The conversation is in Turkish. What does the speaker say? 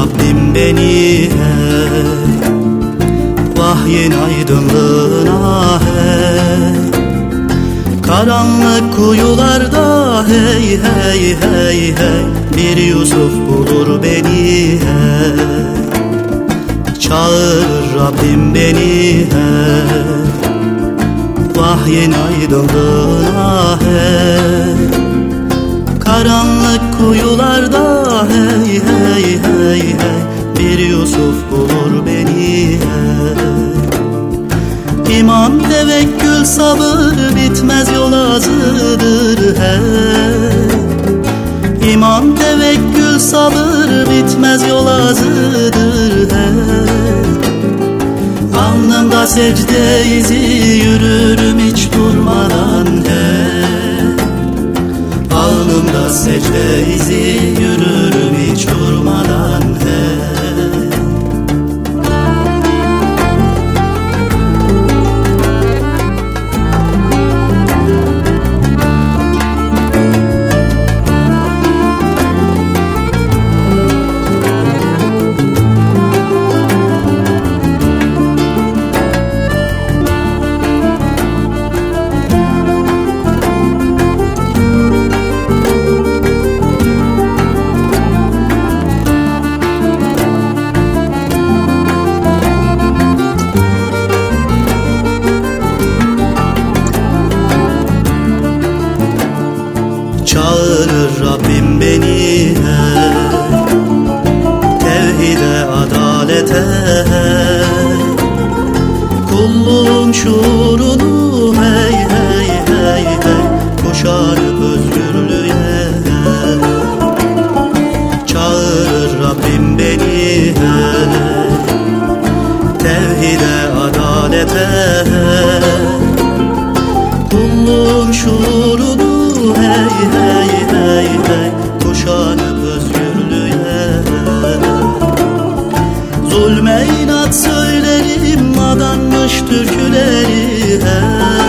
Rabbim beni her Vahyin aydınlığına her Karanlık kuyularda hey hey hey hey. Bir Yusuf bulur beni hey Çağırır Rabbim beni hey Vahyin aydınlığına hey tevekkül, sabır bitmez yol azıdır hey İman, tevekkül, sabır bitmez yol azıdır hey Alnımda secde izi yürürüm hiç durmadan hey Alnımda secde izi yürürüm şu yaş türküleri her